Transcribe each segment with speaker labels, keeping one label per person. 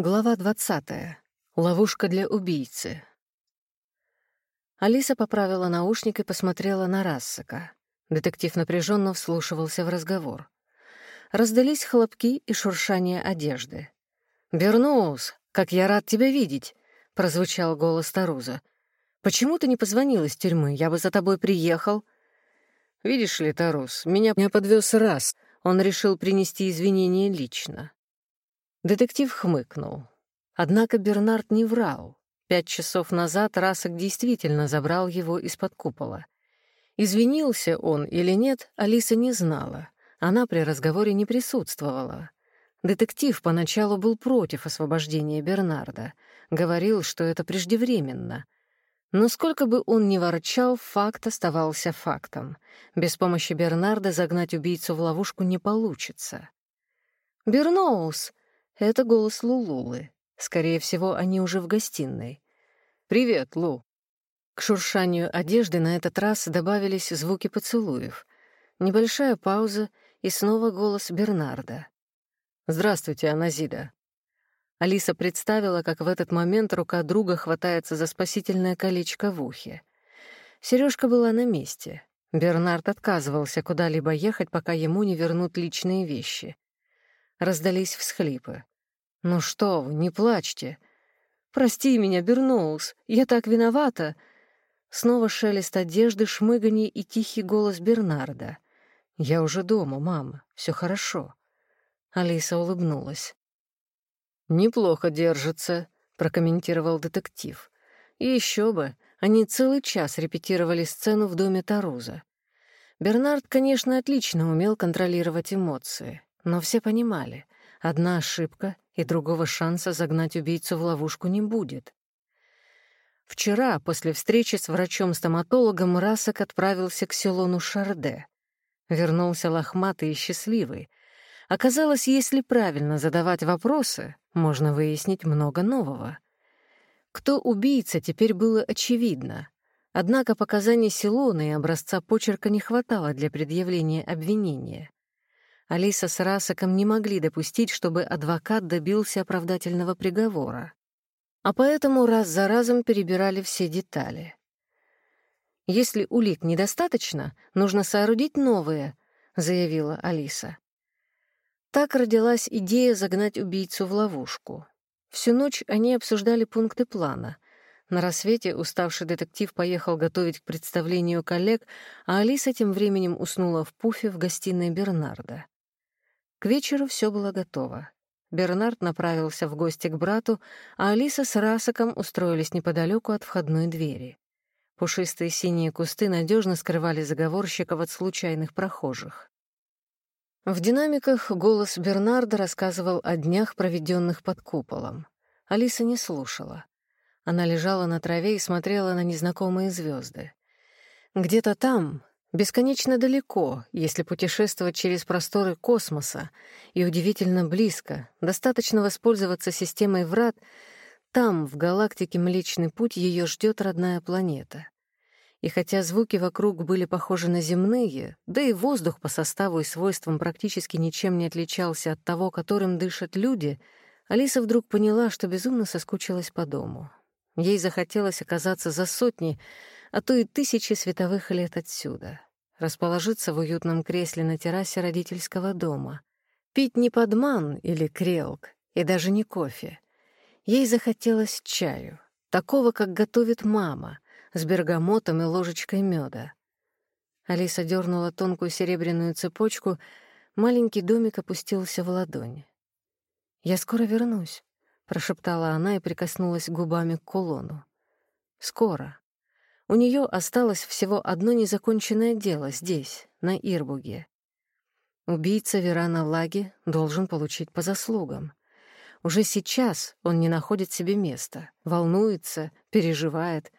Speaker 1: Глава 20. Ловушка для убийцы. Алиса поправила наушник и посмотрела на Рассека. Детектив напряженно вслушивался в разговор. Раздались хлопки и шуршание одежды. «Берноус, как я рад тебя видеть!» — прозвучал голос Таруза. «Почему ты не позвонил из тюрьмы? Я бы за тобой приехал». «Видишь ли, меня, меня подвез раз. Он решил принести извинения лично. Детектив хмыкнул. Однако Бернард не врал. Пять часов назад Расок действительно забрал его из-под купола. Извинился он или нет, Алиса не знала. Она при разговоре не присутствовала. Детектив поначалу был против освобождения Бернарда. Говорил, что это преждевременно. Но сколько бы он ни ворчал, факт оставался фактом. Без помощи Бернарда загнать убийцу в ловушку не получится. «Берноус!» Это голос Лулулы. Скорее всего, они уже в гостиной. «Привет, Лу». К шуршанию одежды на этот раз добавились звуки поцелуев. Небольшая пауза и снова голос Бернарда. «Здравствуйте, Аназида». Алиса представила, как в этот момент рука друга хватается за спасительное колечко в ухе. Сережка была на месте. Бернард отказывался куда-либо ехать, пока ему не вернут личные вещи. Раздались всхлипы. «Ну что вы, не плачьте. Прости меня, Берноус, я так виновата». Снова шелест одежды, шмыганье и тихий голос Бернарда. «Я уже дома, мама, все хорошо». Алиса улыбнулась. «Неплохо держится», — прокомментировал детектив. «И еще бы, они целый час репетировали сцену в доме Таруза. Бернард, конечно, отлично умел контролировать эмоции, но все понимали, одна ошибка, и другого шанса загнать убийцу в ловушку не будет. Вчера, после встречи с врачом-стоматологом, Расок отправился к селону Шарде. Вернулся лохматый и счастливый. Оказалось, если правильно задавать вопросы, можно выяснить много нового. Кто убийца, теперь было очевидно. Однако показаний Силона и образца почерка не хватало для предъявления обвинения. Алиса с Расаком не могли допустить, чтобы адвокат добился оправдательного приговора. А поэтому раз за разом перебирали все детали. «Если улик недостаточно, нужно соорудить новые», — заявила Алиса. Так родилась идея загнать убийцу в ловушку. Всю ночь они обсуждали пункты плана. На рассвете уставший детектив поехал готовить к представлению коллег, а Алиса тем временем уснула в пуфе в гостиной Бернарда. К вечеру все было готово. Бернард направился в гости к брату, а Алиса с Расаком устроились неподалеку от входной двери. Пушистые синие кусты надежно скрывали заговорщиков от случайных прохожих. В динамиках голос Бернарда рассказывал о днях, проведенных под куполом. Алиса не слушала. Она лежала на траве и смотрела на незнакомые звезды. Где-то там, Бесконечно далеко, если путешествовать через просторы космоса, и удивительно близко, достаточно воспользоваться системой врат, там, в галактике Млечный Путь, ее ждет родная планета. И хотя звуки вокруг были похожи на земные, да и воздух по составу и свойствам практически ничем не отличался от того, которым дышат люди, Алиса вдруг поняла, что безумно соскучилась по дому. Ей захотелось оказаться за сотни, а то и тысячи световых лет отсюда. Расположиться в уютном кресле на террасе родительского дома. Пить не подман или крелк, и даже не кофе. Ей захотелось чаю, такого, как готовит мама, с бергамотом и ложечкой меда. Алиса дернула тонкую серебряную цепочку, маленький домик опустился в ладонь. «Я скоро вернусь», — прошептала она и прикоснулась губами к кулону. «Скоро». У нее осталось всего одно незаконченное дело здесь, на Ирбуге. Убийца Верана Лаги должен получить по заслугам. Уже сейчас он не находит себе места, волнуется, переживает.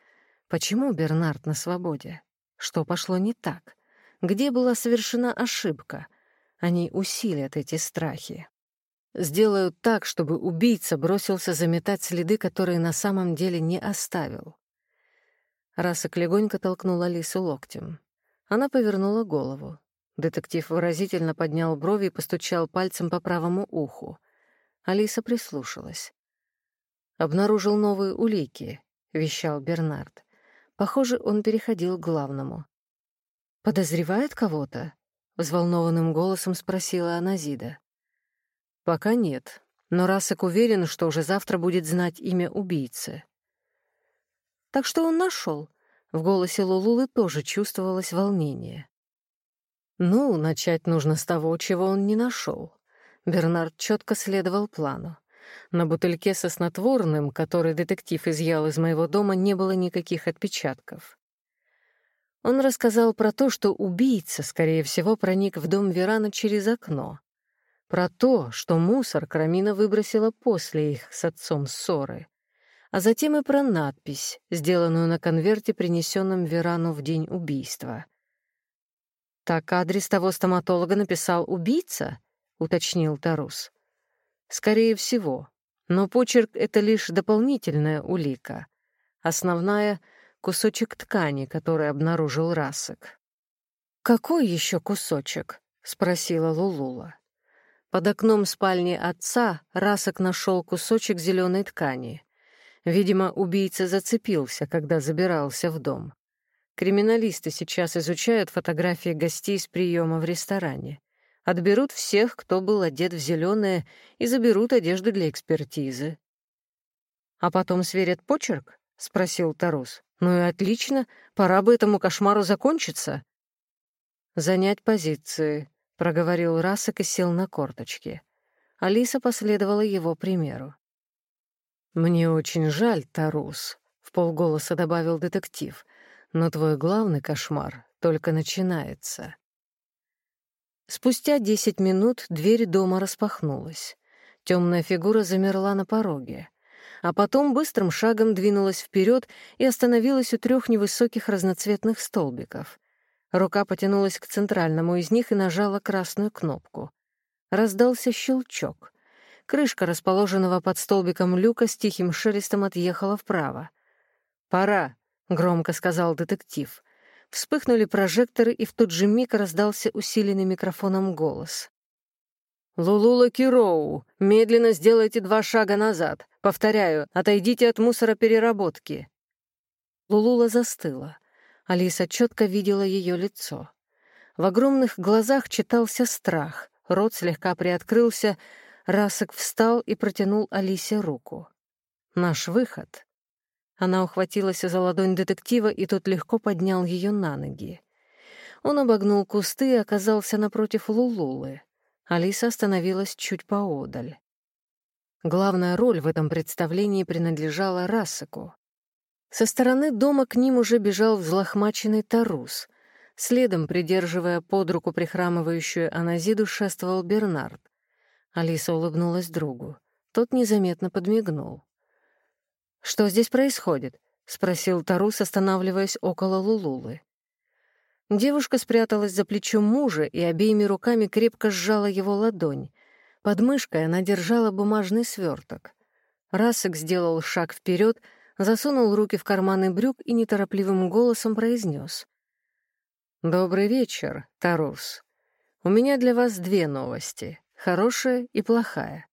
Speaker 1: Почему Бернард на свободе? Что пошло не так? Где была совершена ошибка? Они усилят эти страхи. Сделают так, чтобы убийца бросился заметать следы, которые на самом деле не оставил. Расок легонько толкнул Алису локтем. Она повернула голову. Детектив выразительно поднял брови и постучал пальцем по правому уху. Алиса прислушалась. обнаружил новые улики», — вещал Бернард. Похоже, он переходил к главному. «Подозревает кого-то?» — взволнованным голосом спросила Аназида. «Пока нет, но Расок уверен, что уже завтра будет знать имя убийцы». «Так что он нашел?» В голосе Лулулы тоже чувствовалось волнение. «Ну, начать нужно с того, чего он не нашел. Бернард четко следовал плану. На бутыльке со снотворным, который детектив изъял из моего дома, не было никаких отпечатков. Он рассказал про то, что убийца, скорее всего, проник в дом Верана через окно. Про то, что мусор Крамина выбросила после их с отцом ссоры. А затем и про надпись, сделанную на конверте, принесенном Верану в день убийства. «Так адрес того стоматолога написал убийца?» — уточнил Тарус. «Скорее всего. Но почерк — это лишь дополнительная улика. Основная — кусочек ткани, который обнаружил Расок. «Какой еще кусочек?» — спросила Лулула. Под окном спальни отца Расок нашел кусочек зеленой ткани. Видимо, убийца зацепился, когда забирался в дом. Криминалисты сейчас изучают фотографии гостей с приема в ресторане. Отберут всех, кто был одет в зеленое, и заберут одежду для экспертизы. «А потом сверят почерк?» — спросил Тарус. «Ну и отлично, пора бы этому кошмару закончиться». «Занять позиции», — проговорил Расок и сел на корточки. Алиса последовала его примеру. «Мне очень жаль, Тарус», — в полголоса добавил детектив, «но твой главный кошмар только начинается». Спустя десять минут дверь дома распахнулась. Темная фигура замерла на пороге, а потом быстрым шагом двинулась вперед и остановилась у трех невысоких разноцветных столбиков. Рука потянулась к центральному из них и нажала красную кнопку. Раздался щелчок. Крышка, расположенного под столбиком люка, с тихим шелестом отъехала вправо. «Пора», — громко сказал детектив. Вспыхнули прожекторы, и в тот же миг раздался усиленный микрофоном голос. «Лулула Кироу, медленно сделайте два шага назад. Повторяю, отойдите от мусоропереработки». Лулула застыла. Алиса четко видела ее лицо. В огромных глазах читался страх, рот слегка приоткрылся, Расок встал и протянул Алисе руку. «Наш выход», она ухватилась за ладонь детектива, и тот легко поднял ее на ноги. Он обогнул кусты и оказался напротив Лулулы. Алиса остановилась чуть поодаль. Главная роль в этом представлении принадлежала Рассеку. Со стороны дома к ним уже бежал взлохмаченный Тарус. Следом, придерживая под руку прихрамывающую Аназиду, шествовал Бернард. Алиса улыбнулась другу. Тот незаметно подмигнул. «Что здесь происходит?» — спросил Тарус, останавливаясь около Лулулы. Девушка спряталась за плечом мужа и обеими руками крепко сжала его ладонь. Под мышкой она держала бумажный сверток. Расок сделал шаг вперед, засунул руки в карманы брюк и неторопливым голосом произнес. «Добрый вечер, Тарус. У меня для вас две новости, хорошая и плохая.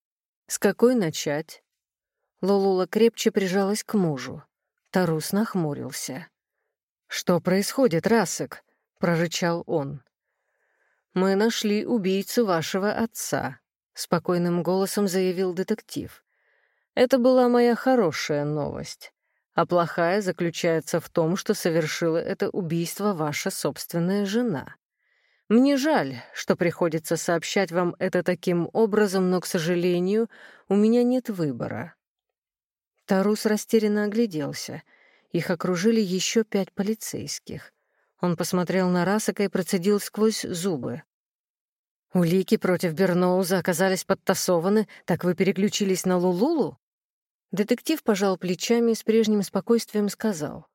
Speaker 1: С какой начать?» Лолула крепче прижалась к мужу. Тарус нахмурился. «Что происходит, Расик?» — прорычал он. «Мы нашли убийцу вашего отца», — спокойным голосом заявил детектив. «Это была моя хорошая новость. А плохая заключается в том, что совершила это убийство ваша собственная жена. Мне жаль, что приходится сообщать вам это таким образом, но, к сожалению, у меня нет выбора. Тарус растерянно огляделся. Их окружили еще пять полицейских. Он посмотрел на Расака и процедил сквозь зубы. «Улики против Берноуза оказались подтасованы, так вы переключились на Лулулу?» Детектив пожал плечами и с прежним спокойствием сказал.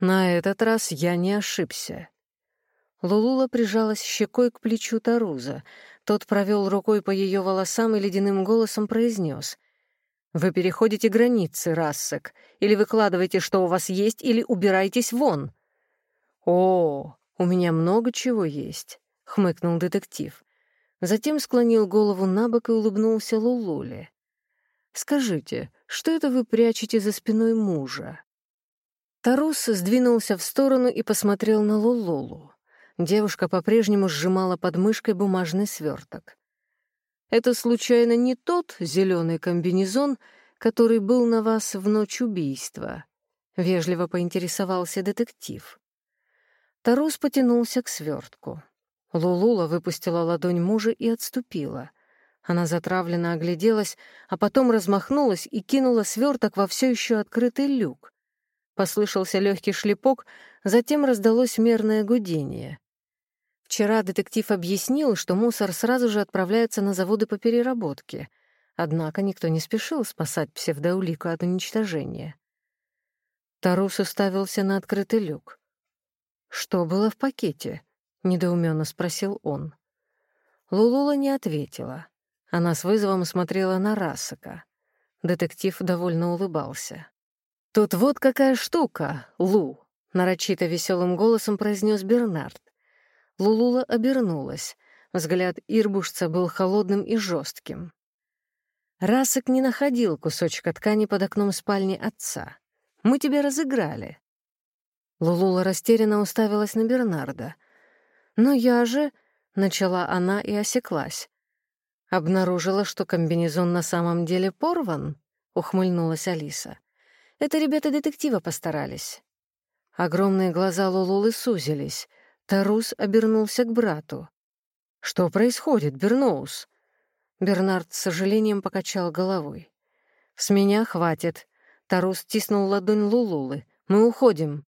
Speaker 1: «На этот раз я не ошибся». Лулула прижалась щекой к плечу Таруза. Тот провел рукой по ее волосам и ледяным голосом произнес — вы переходите границы, Рассек. Или выкладывайте, что у вас есть, или убирайтесь вон. О, у меня много чего есть, хмыкнул детектив. Затем склонил голову на бок и улыбнулся Лулуле. Скажите, что это вы прячете за спиной мужа?» Тарус сдвинулся в сторону и посмотрел на Лулулу. Девушка по-прежнему сжимала под мышкой бумажный сверток. «Это, случайно, не тот зеленый комбинезон, который был на вас в ночь убийства?» — вежливо поинтересовался детектив. Тарус потянулся к свертку. Лулула выпустила ладонь мужа и отступила. Она затравленно огляделась, а потом размахнулась и кинула сверток во все еще открытый люк. Послышался легкий шлепок, затем раздалось мерное гудение. Вчера детектив объяснил, что мусор сразу же отправляется на заводы по переработке, однако никто не спешил спасать псевдоулику от уничтожения. Тарус уставился на открытый люк. «Что было в пакете?» — недоуменно спросил он. Лулула не ответила. Она с вызовом смотрела на Рассака. Детектив довольно улыбался. «Тут вот какая штука, Лу!» — нарочито веселым голосом произнес Бернард. Лулула обернулась. Взгляд Ирбушца был холодным и жестким. Расок не находил кусочка ткани под окном спальни отца. Мы тебя разыграли». Лулула растерянно уставилась на Бернарда. «Но я же...» — начала она и осеклась. «Обнаружила, что комбинезон на самом деле порван?» — ухмыльнулась Алиса. «Это ребята детектива постарались». Огромные глаза Лулулы сузились. Тарус обернулся к брату. «Что происходит, Берноус?» Бернард с сожалением покачал головой. «С меня хватит. Тарус стиснул ладонь Лулулы. «Мы уходим».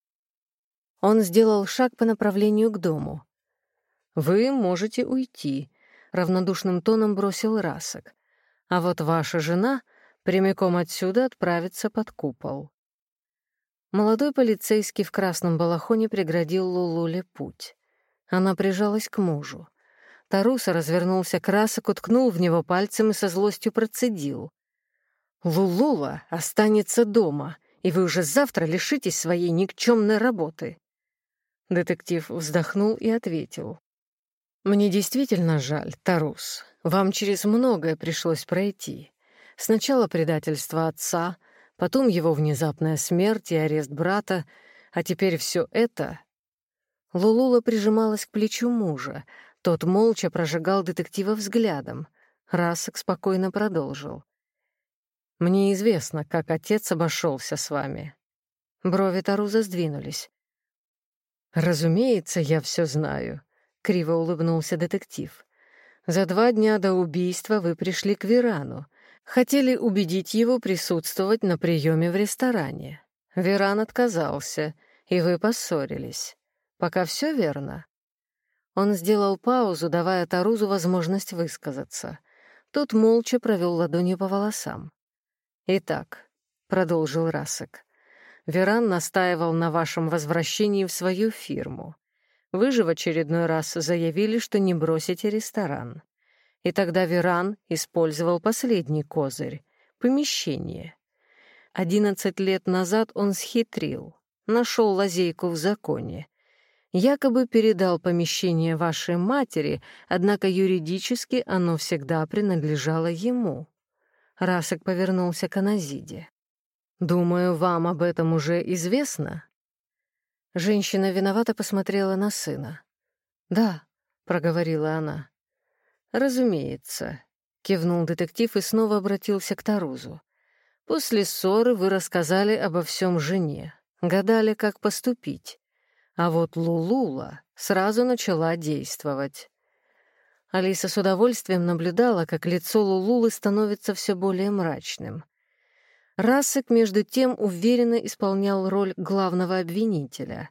Speaker 1: Он сделал шаг по направлению к дому. «Вы можете уйти», — равнодушным тоном бросил Расок. «А вот ваша жена прямиком отсюда отправится под купол». Молодой полицейский в красном балахоне преградил Лулуле путь. Она прижалась к мужу. Таруса развернулся к Расаку, в него пальцем и со злостью процедил. Лулула останется дома, и вы уже завтра лишитесь своей никчемной работы». Детектив вздохнул и ответил. «Мне действительно жаль, Тарус. Вам через многое пришлось пройти. Сначала предательство отца, потом его внезапная смерть и арест брата, а теперь все это...» Лулула прижималась к плечу мужа. Тот молча прожигал детектива взглядом. Расок спокойно продолжил. Мне известно, как отец обошелся с вами». Брови Таруза сдвинулись. «Разумеется, я все знаю», — криво улыбнулся детектив. «За два дня до убийства вы пришли к Верану. Хотели убедить его присутствовать на приеме в ресторане. Веран отказался, и вы поссорились. Пока все верно?» Он сделал паузу, давая Тарузу возможность высказаться. Тот молча провел ладонью по волосам. «Итак», — продолжил Расек, — «Веран настаивал на вашем возвращении в свою фирму. Вы же в очередной раз заявили, что не бросите ресторан. И тогда Веран использовал последний козырь — помещение. Одиннадцать лет назад он схитрил, нашел лазейку в законе. Якобы передал помещение вашей матери, однако юридически оно всегда принадлежало ему. Расок повернулся к Аназиде. «Думаю, вам об этом уже известно?» Женщина виновато посмотрела на сына. «Да», — проговорила она. «Разумеется», — кивнул детектив и снова обратился к Тарузу. «После ссоры вы рассказали обо всем жене, гадали, как поступить. А вот Лулула сразу начала действовать. Алиса с удовольствием наблюдала, как лицо Лулулы становится все более мрачным. Расик, между тем, уверенно исполнял роль главного обвинителя.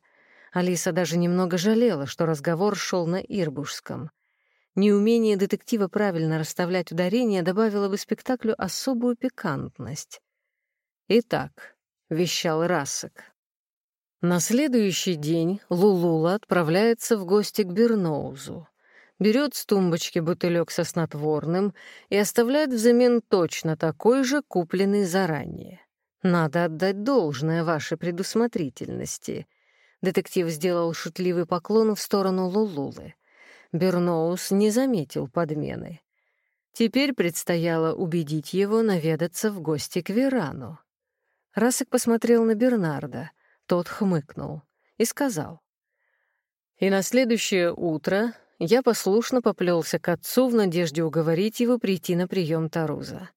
Speaker 1: Алиса даже немного жалела, что разговор шел на Ирбушском. Неумение детектива правильно расставлять ударения добавило бы спектаклю особую пикантность. «Итак», — вещал Расик. На следующий день Лулула отправляется в гости к Берноузу берет с тумбочки бутылек со снотворным и оставляет взамен точно такой же, купленный заранее. Надо отдать должное вашей предусмотрительности. Детектив сделал шутливый поклон в сторону Лулулы. Берноус не заметил подмены. Теперь предстояло убедить его наведаться в гости к Верану. Расик посмотрел на Бернарда, тот хмыкнул и сказал. «И на следующее утро я послушно поплелся к отцу в надежде уговорить его прийти на прием Таруза.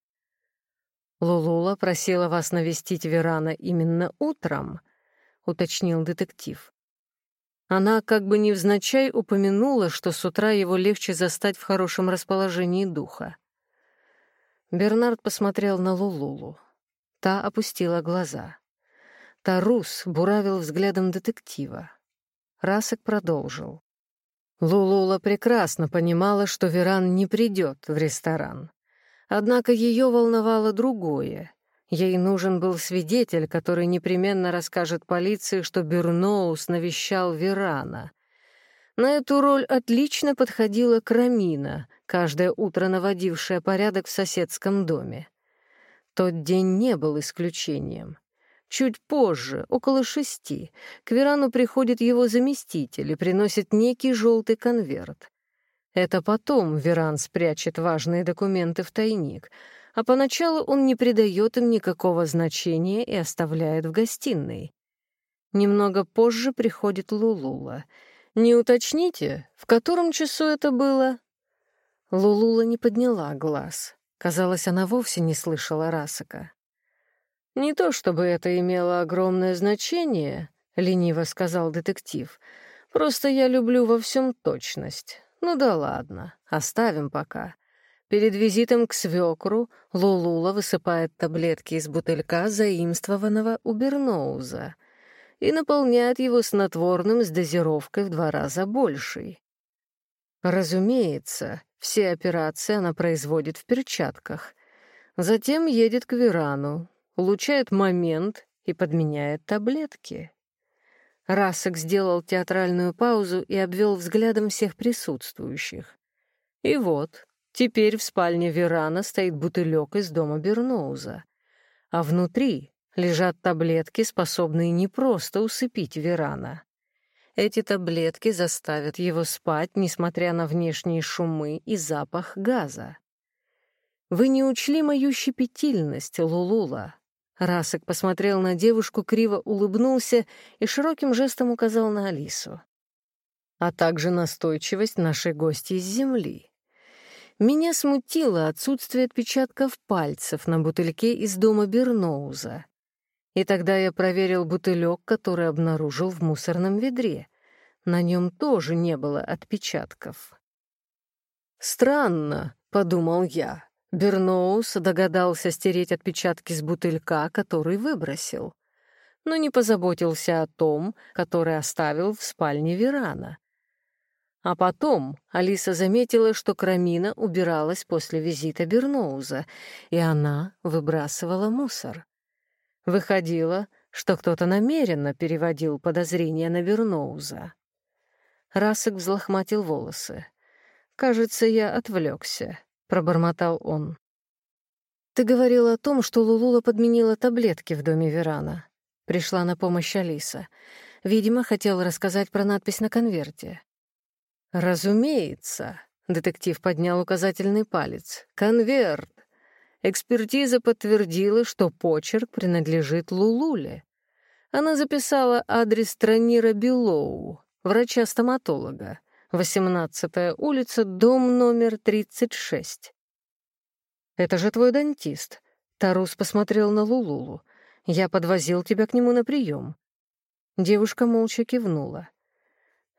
Speaker 1: «Лулула просила вас навестить Верана именно утром», — уточнил детектив. Она как бы невзначай упомянула, что с утра его легче застать в хорошем расположении духа. Бернард посмотрел на Лулулу. Та опустила глаза. Тарус буравил взглядом детектива. Расок продолжил. Лулула прекрасно понимала, что Веран не придет в ресторан. Однако ее волновало другое. Ей нужен был свидетель, который непременно расскажет полиции, что Берноус навещал Верана. На эту роль отлично подходила Крамина, каждое утро наводившая порядок в соседском доме. Тот день не был исключением. Чуть позже, около шести, к Верану приходит его заместитель и приносит некий желтый конверт. Это потом Веран спрячет важные документы в тайник — а поначалу он не придает им никакого значения и оставляет в гостиной. Немного позже приходит Лулула. «Не уточните, в котором часу это было?» Лулула не подняла глаз. Казалось, она вовсе не слышала Расака. «Не то чтобы это имело огромное значение», — лениво сказал детектив. «Просто я люблю во всем точность. Ну да ладно, оставим пока. Перед визитом к свекру Лулула высыпает таблетки из бутылька, заимствованного у Берноуза, и наполняет его снотворным с дозировкой в два раза большей. Разумеется, все операции она производит в перчатках. Затем едет к Верану, улучшает момент и подменяет таблетки. Расок сделал театральную паузу и обвел взглядом всех присутствующих. И вот, Теперь в спальне Верана стоит бутылек из дома Берноуза, а внутри лежат таблетки, способные не просто усыпить Верана. Эти таблетки заставят его спать, несмотря на внешние шумы и запах газа. «Вы не учли мою щепетильность, Лулула». Расок посмотрел на девушку, криво улыбнулся и широким жестом указал на Алису. «А также настойчивость нашей гости из Земли. Меня смутило отсутствие отпечатков пальцев на бутыльке из дома Берноуза. И тогда я проверил бутылек, который обнаружил в мусорном ведре. На нем тоже не было отпечатков. «Странно», — подумал я. Берноуз догадался стереть отпечатки с бутылька, который выбросил, но не позаботился о том, который оставил в спальне Верана. А потом Алиса заметила, что Крамина убиралась после визита Берноуза, и она выбрасывала мусор. Выходило, что кто-то намеренно переводил подозрения на Берноуза. Расок взлохматил волосы. «Кажется, я отвлекся», — пробормотал он. «Ты говорил о том, что Лулула подменила таблетки в доме Верана». Пришла на помощь Алиса. Видимо, хотела рассказать про надпись на конверте. «Разумеется», — детектив поднял указательный палец. «Конверт. Экспертиза подтвердила, что почерк принадлежит Лулуле. Она записала адрес Транира Белоу, врача-стоматолога, 18-я улица, дом номер 36. «Это же твой дантист», — Тарус посмотрел на Лулулу. «Я подвозил тебя к нему на прием». Девушка молча кивнула.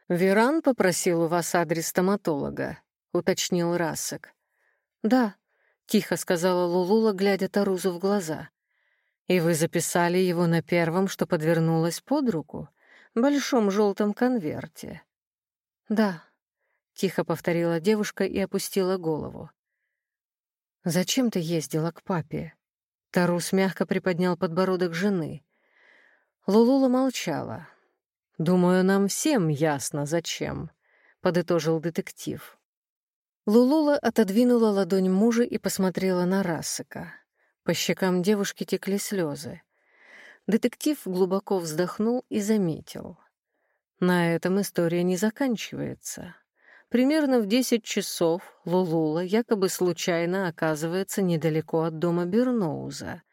Speaker 1: «Веран попросил у вас адрес стоматолога», — уточнил Расок. «Да», — тихо сказала Лулула, глядя Тарузу в глаза. «И вы записали его на первом, что подвернулось под руку? Большом желтом конверте?» «Да», — тихо повторила девушка и опустила голову. «Зачем ты ездила к папе?» Тарус мягко приподнял подбородок жены. Лулула молчала. «Думаю, нам всем ясно, зачем», — подытожил детектив. Лулула отодвинула ладонь мужа и посмотрела на Рассека. По щекам девушки текли слезы. Детектив глубоко вздохнул и заметил. На этом история не заканчивается. Примерно в 10 часов Лулула якобы случайно оказывается недалеко от дома Берноуза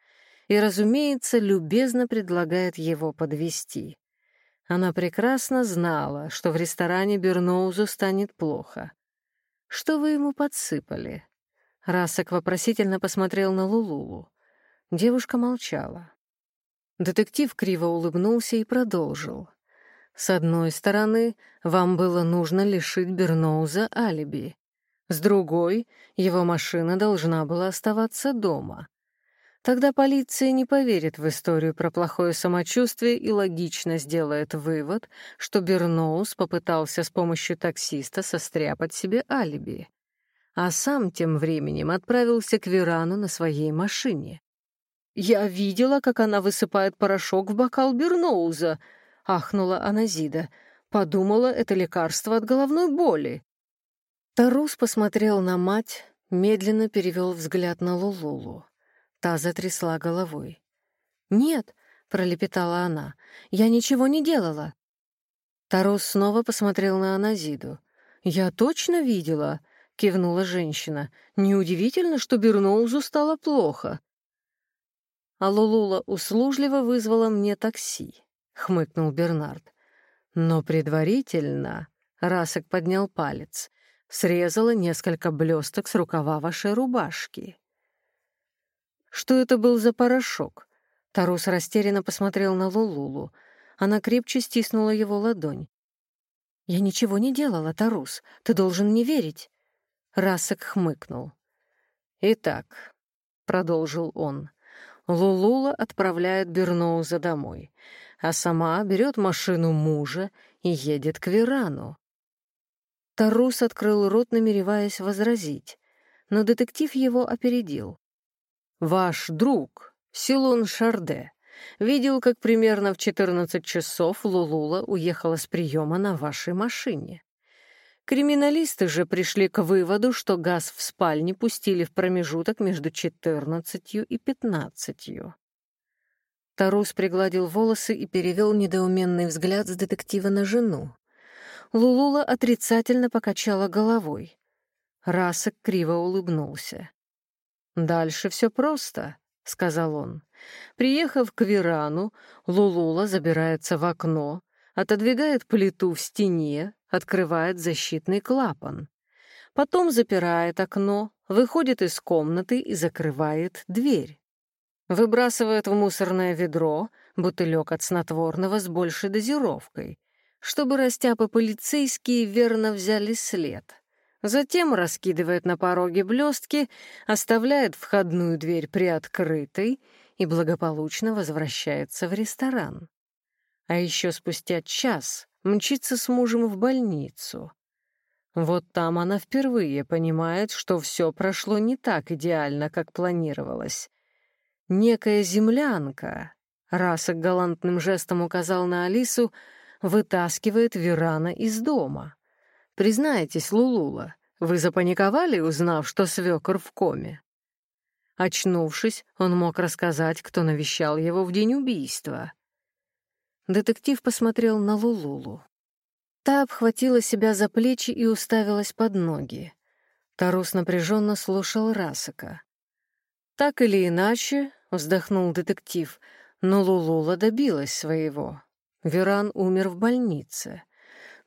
Speaker 1: и, разумеется, любезно предлагает его подвести. Она прекрасно знала, что в ресторане Берноузу станет плохо. «Что вы ему подсыпали?» Расок вопросительно посмотрел на Лулулу. Девушка молчала. Детектив криво улыбнулся и продолжил. С одной стороны, вам было нужно лишить Берноуза алиби. С другой, его машина должна была оставаться дома. Тогда полиция не поверит в историю про плохое самочувствие и логично сделает вывод, что Берноуз попытался с помощью таксиста состряпать себе алиби. А сам тем временем отправился к Верану на своей машине. «Я видела, как она высыпает порошок в бокал Берноуза», — ахнула Аназида. «Подумала, это лекарство от головной боли». Тарус посмотрел на мать, медленно перевел взгляд на Лулулу. Та затрясла головой. «Нет», — пролепетала она, — «я ничего не делала». Тарус снова посмотрел на Аназиду. «Я точно видела», — кивнула женщина. «Неудивительно, что Берноузу стало плохо». А Лулула услужливо вызвала мне такси. — хмыкнул Бернард. «Но предварительно...» — Расок поднял палец. Срезала несколько блесток с рукава вашей рубашки. «Что это был за порошок?» Тарус растерянно посмотрел на Лулулу. Она крепче стиснула его ладонь. «Я ничего не делала, Тарус. Ты должен мне верить». Расок хмыкнул. «Итак», — продолжил он, — Лулула отправляет Берноуза домой а сама берет машину мужа и едет к Верану. Тарус открыл рот, намереваясь возразить, но детектив его опередил. «Ваш друг, Силун Шарде, видел, как примерно в 14 часов Лулула уехала с приема на вашей машине. Криминалисты же пришли к выводу, что газ в спальне пустили в промежуток между 14 и 15. Тарус пригладил волосы и перевел недоуменный взгляд с детектива на жену. Лулула отрицательно покачала головой. Расок криво улыбнулся. «Дальше все просто», — сказал он. Приехав к Верану, Лулула забирается в окно, отодвигает плиту в стене, открывает защитный клапан. Потом запирает окно, выходит из комнаты и закрывает дверь. Выбрасывает в мусорное ведро бутылек от снотворного с большей дозировкой, чтобы растяпы полицейские верно взяли след. Затем раскидывает на пороге блестки, оставляет входную дверь приоткрытой и благополучно возвращается в ресторан. А еще спустя час мчится с мужем в больницу. Вот там она впервые понимает, что все прошло не так идеально, как планировалось, некая землянка, Расок галантным жестом указал на Алису, вытаскивает Верана из дома. Признайтесь, Лулула, вы запаниковали, узнав, что свекор в коме? Очнувшись, он мог рассказать, кто навещал его в день убийства. Детектив посмотрел на Лулулу. Та обхватила себя за плечи и уставилась под ноги. Тарус напряженно слушал Расака. Так или иначе, вздохнул детектив, но Лулула добилась своего. Веран умер в больнице.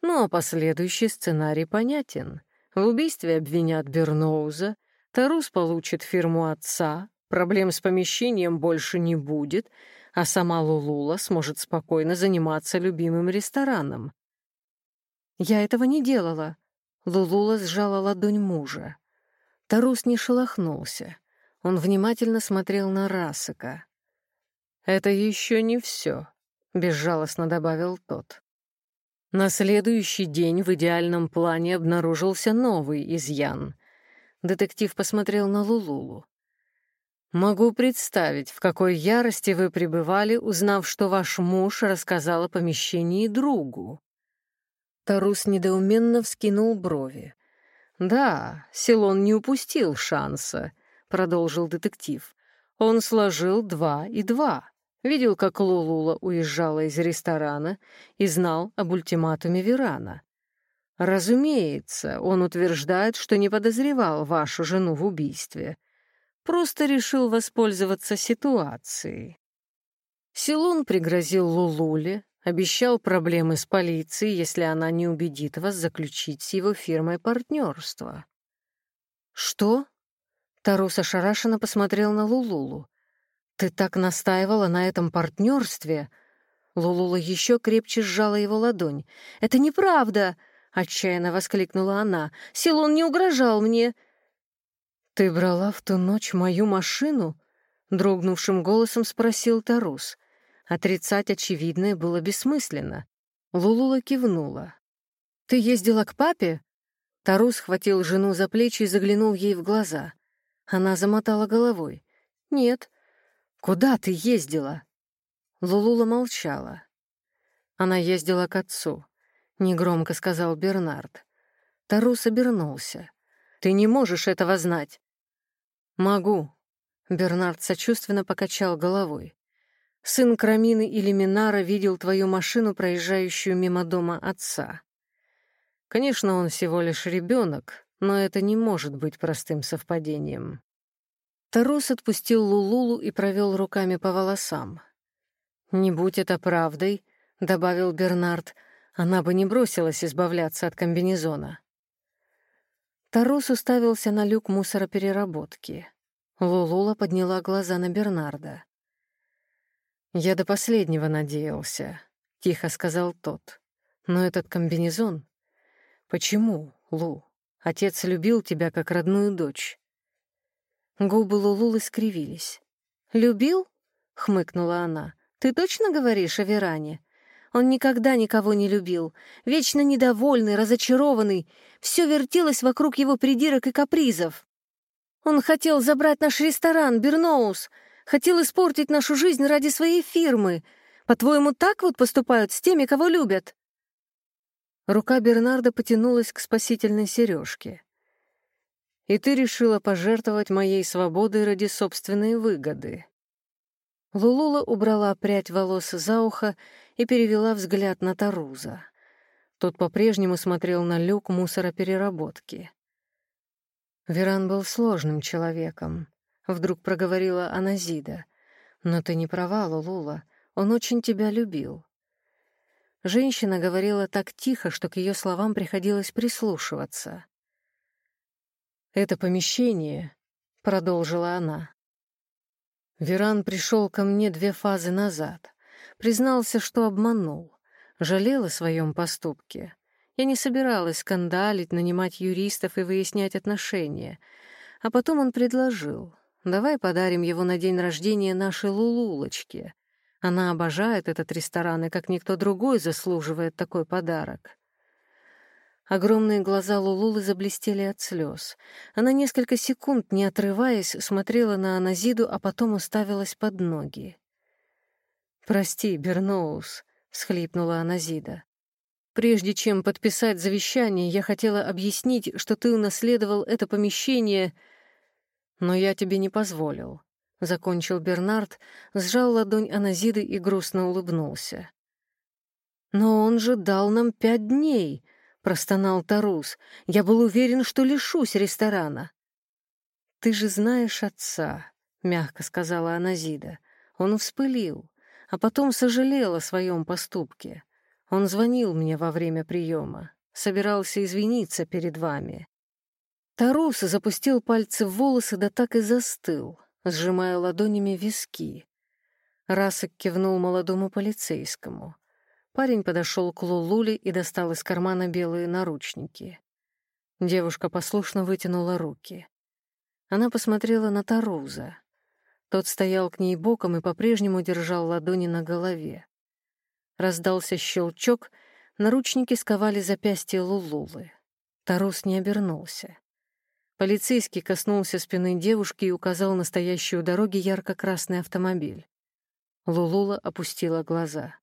Speaker 1: Ну а последующий сценарий понятен. В убийстве обвинят Берноуза, Тарус получит фирму отца, проблем с помещением больше не будет, а сама Лулула сможет спокойно заниматься любимым рестораном. «Я этого не делала», — Лулула сжала ладонь мужа. Тарус не шелохнулся. Он внимательно смотрел на Расака. «Это еще не все», — безжалостно добавил тот. На следующий день в идеальном плане обнаружился новый изъян. Детектив посмотрел на Лулулу. «Могу представить, в какой ярости вы пребывали, узнав, что ваш муж рассказал о помещении другу». Тарус недоуменно вскинул брови. «Да, Силон не упустил шанса. — продолжил детектив. Он сложил два и два. Видел, как Лулула уезжала из ресторана и знал об ультиматуме Верана. Разумеется, он утверждает, что не подозревал вашу жену в убийстве. Просто решил воспользоваться ситуацией. Силун пригрозил Лулуле, обещал проблемы с полицией, если она не убедит вас заключить с его фирмой партнерство. «Что?» Тарус ошарашенно посмотрел на Лулулу. «Ты так настаивала на этом партнерстве?» Лулула еще крепче сжала его ладонь. «Это неправда!» — отчаянно воскликнула она. «Силон не угрожал мне!» «Ты брала в ту ночь мою машину?» — дрогнувшим голосом спросил Тарус. Отрицать очевидное было бессмысленно. Лулула кивнула. «Ты ездила к папе?» Тарус схватил жену за плечи и заглянул ей в глаза. Она замотала головой. «Нет». «Куда ты ездила?» Лулула молчала. Она ездила к отцу. Негромко сказал Бернард. Тарус обернулся. «Ты не можешь этого знать». «Могу». Бернард сочувственно покачал головой. «Сын Крамины или Минара видел твою машину, проезжающую мимо дома отца. Конечно, он всего лишь ребенок, но это не может быть простым совпадением. Тарус отпустил Лулулу и провел руками по волосам. «Не будь это правдой», — добавил Бернард, — «она бы не бросилась избавляться от комбинезона». Тарус уставился на люк мусоропереработки. Лулула подняла глаза на Бернарда. «Я до последнего надеялся», — тихо сказал тот. «Но этот комбинезон «Почему, Лу? Отец любил тебя как родную дочь». Губы Лулулы скривились. «Любил?» — хмыкнула она. «Ты точно говоришь о Веране? Он никогда никого не любил. Вечно недовольный, разочарованный. Все вертелось вокруг его придирок и капризов. Он хотел забрать наш ресторан, Берноус. Хотел испортить нашу жизнь ради своей фирмы. По-твоему, так вот поступают с теми, кого любят?» Рука Бернарда потянулась к спасительной сережке. «И ты решила пожертвовать моей свободой ради собственной выгоды». Лулула убрала прядь волос за ухо и перевела взгляд на Таруза. Тот по-прежнему смотрел на люк мусоропереработки. Веран был сложным человеком, — вдруг проговорила Аназида. «Но ты не права, Лулула, он очень тебя любил. Женщина говорила так тихо, что к ее словам приходилось прислушиваться. «Это помещение», — продолжила она. Веран пришел ко мне две фазы назад. Признался, что обманул. Жалел о своем поступке. Я не собиралась скандалить, нанимать юристов и выяснять отношения. А потом он предложил, давай подарим его на день рождения нашей Лулулочке. Она обожает этот ресторан и как никто другой заслуживает такой подарок. Огромные глаза Лулулы заблестели от слез. Она несколько секунд, не отрываясь, смотрела на Аназиду, а потом уставилась под ноги. «Прости, Берноус», — всхлипнула Аназида. «Прежде чем подписать завещание, я хотела объяснить, что ты унаследовал это помещение, но я тебе не позволил. — закончил Бернард, сжал ладонь Аназиды и грустно улыбнулся. «Но он же дал нам пять дней», — простонал Тарус. «Я был уверен, что лишусь ресторана». «Ты же знаешь отца», — мягко сказала Аназида. Он вспылил, а потом сожалел о своем поступке. Он звонил мне во время приема, собирался извиниться перед вами. Тарус запустил пальцы в волосы, да так и застыл, сжимая ладонями виски. Расок кивнул молодому полицейскому. Парень подошел к Лулуле и достал из кармана белые наручники. Девушка послушно вытянула руки. Она посмотрела на Таруза. Тот стоял к ней боком и по-прежнему держал ладони на голове. Раздался щелчок, наручники сковали запястье Лулулы. Тарус не обернулся. Полицейский коснулся спины девушки и указал на стоящую у дороги ярко-красный автомобиль. Лулула опустила глаза.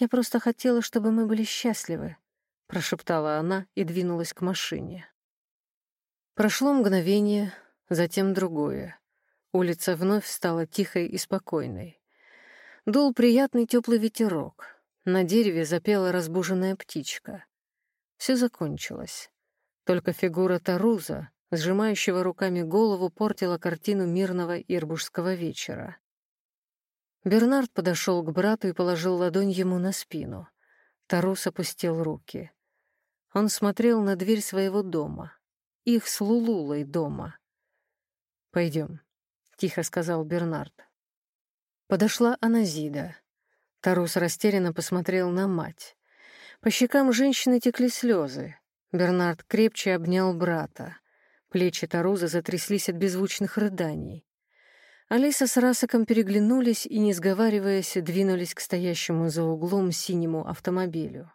Speaker 1: «Я просто хотела, чтобы мы были счастливы», — прошептала она и двинулась к машине. Прошло мгновение, затем другое. Улица вновь стала тихой и спокойной. Дул приятный теплый ветерок. На дереве запела разбуженная птичка. Все закончилось. Только фигура Таруза, сжимающего руками голову, портила картину мирного ирбушского вечера. Бернард подошел к брату и положил ладонь ему на спину. Тарус опустил руки. Он смотрел на дверь своего дома. Их с Лулулой дома. «Пойдем», — тихо сказал Бернард. Подошла Аназида. Тарус растерянно посмотрел на мать. По щекам женщины текли слезы. Бернард крепче обнял брата. Плечи Таруза затряслись от беззвучных рыданий. Алиса с Расаком переглянулись и, не сговариваясь, двинулись к стоящему за углом синему автомобилю.